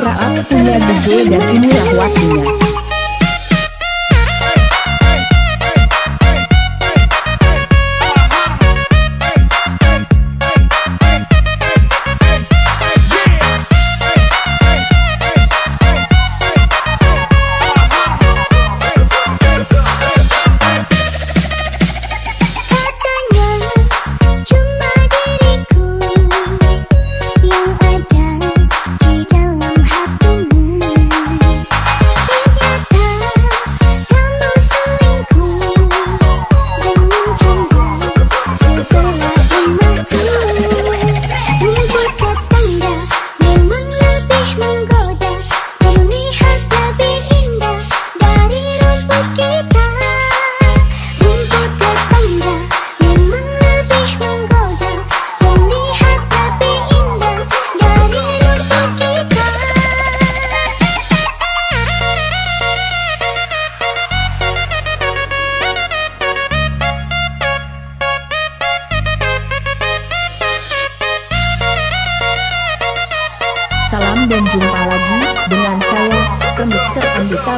Kuraat punya Bejo dan inilah waktunya.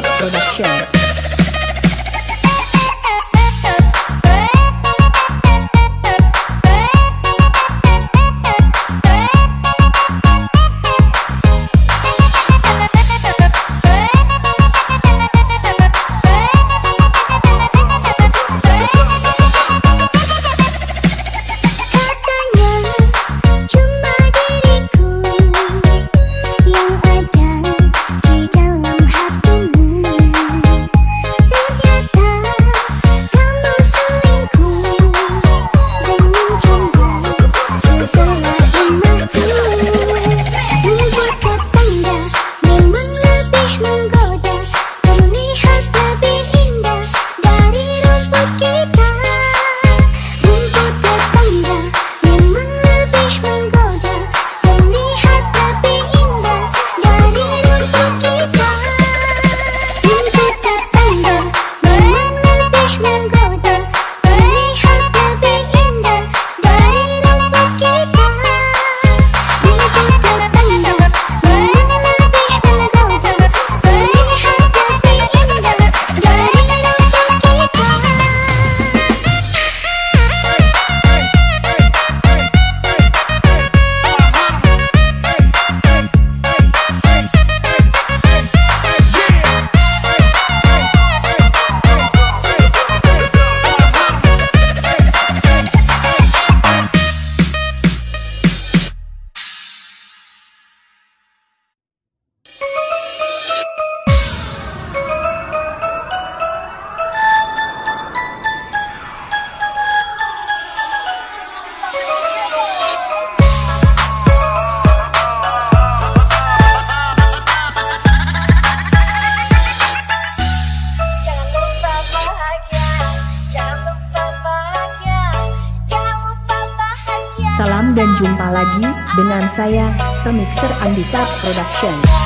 Production. dengan saya, Remixer Andika Production.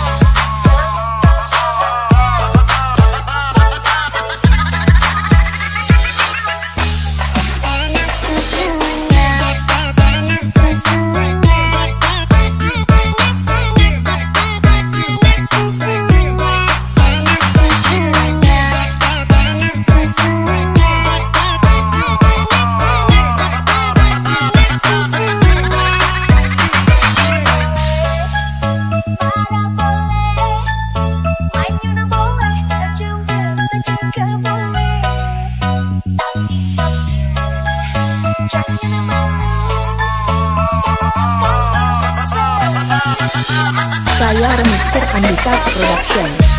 Saya Remixer Andika Production.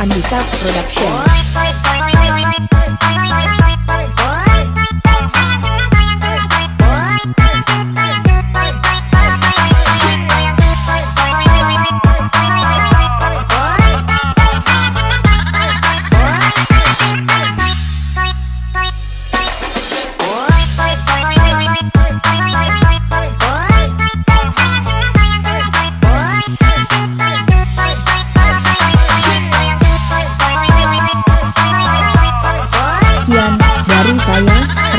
Undercount Production.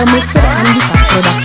Mr. Mixer and the Castro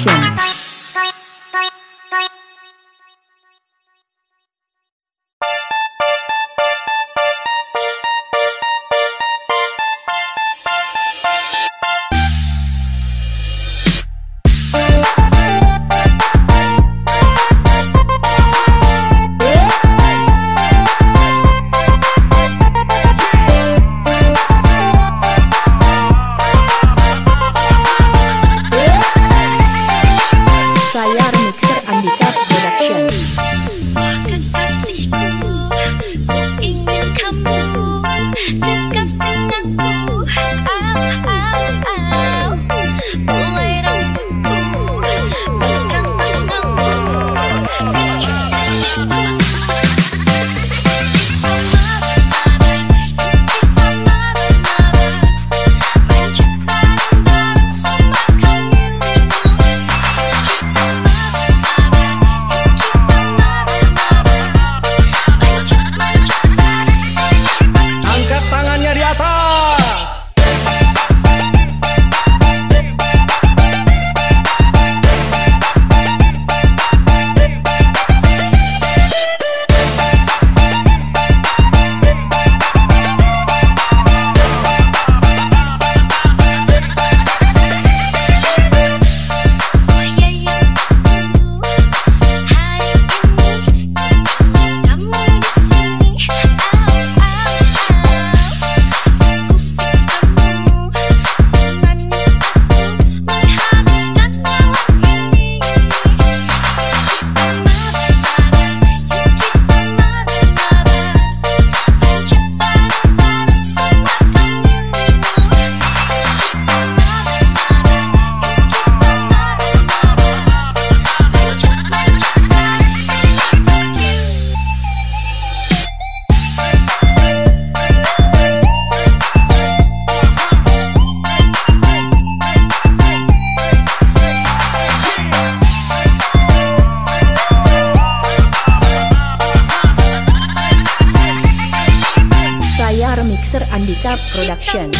Mixer Andika Production.